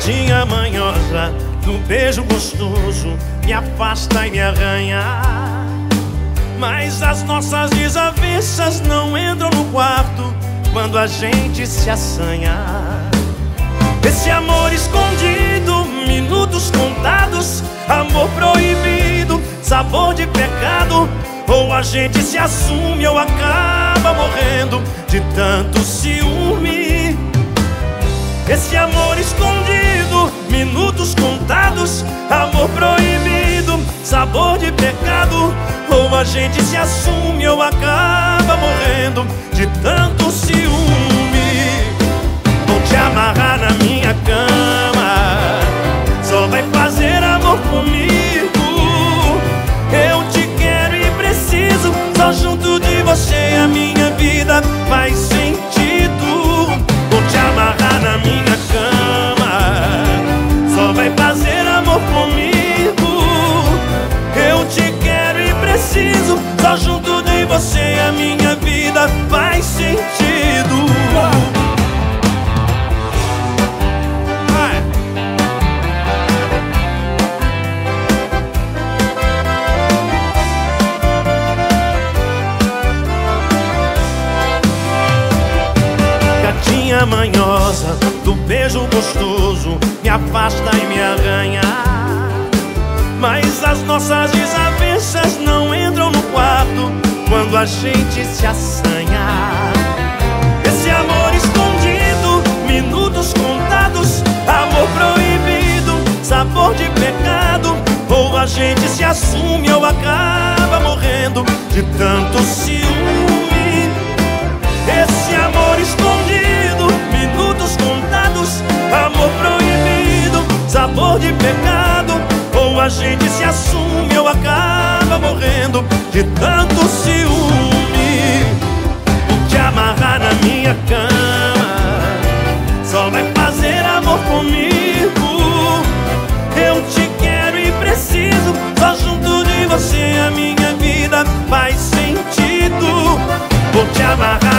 Gatinha manhosa, do beijo gostoso, me afasta e me arranha. Mas as nossas desavenças não entram no quarto quando a gente se assanha. Esse amor escondido, minutos contados, amor proibido, sabor de pecado. Ou a gente se assume ou acaba morrendo de tanto ciúme. Esse amor escondido, minutos contados, amor proibido, sabor de pecado. Ou a gente se assume ou acaba morrendo de tanto ciúme. Manhosa, do beijo gostoso, me afasta e me arranha. Mas as nossas desavenças não entram no quarto quando a gente se assanha. Esse amor escondido, minutos contados, amor proibido, sabor de pecado. Ou a gente se assume ou acaba morrendo de tanto ciúme. Esse amor gente se assume ou acaba morrendo de tanto ciúme. Vou te amarrar na minha cama, só vai fazer amor comigo. Eu te quero e preciso, só junto de você a minha vida faz sentido. Vou te amarrar